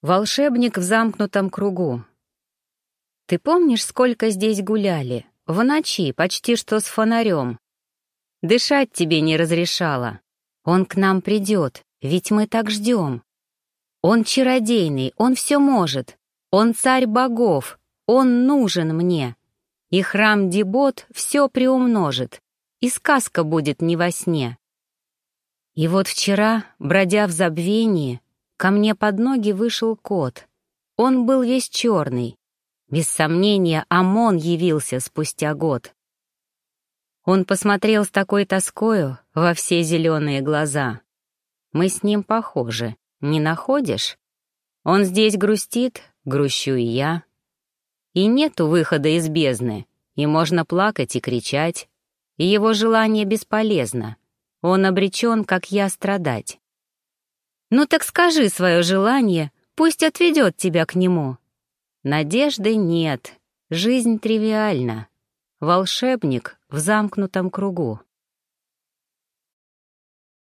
Волшебник в замкнутом кругу. Ты помнишь, сколько здесь гуляли? В ночи, почти что с фонарем. Дышать тебе не разрешало. Он к нам придет, ведь мы так ждем. Он чародейный, он все может. Он царь богов, он нужен мне. И храм Дебот все приумножит, и сказка будет не во сне. И вот вчера, бродя в забвении, Ко мне под ноги вышел кот. Он был весь черный. Без сомнения, ОМОН явился спустя год. Он посмотрел с такой тоскою во все зеленые глаза. Мы с ним похожи, не находишь? Он здесь грустит, грущу и я. И нету выхода из бездны, и можно плакать и кричать. И его желание бесполезно. Он обречен, как я, страдать. «Ну так скажи свое желание, пусть отведет тебя к нему». Надежды нет, жизнь тривиальна. Волшебник в замкнутом кругу.